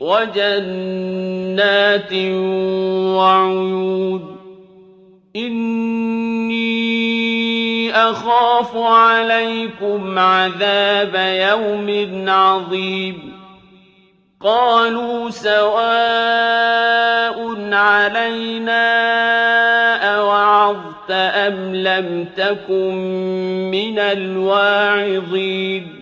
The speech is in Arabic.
وجنات وعيون. إني أخاف عليكم عذاب يوم عظيم. قالوا سواء علينا أوعظت أم لم تكن من الواعظين.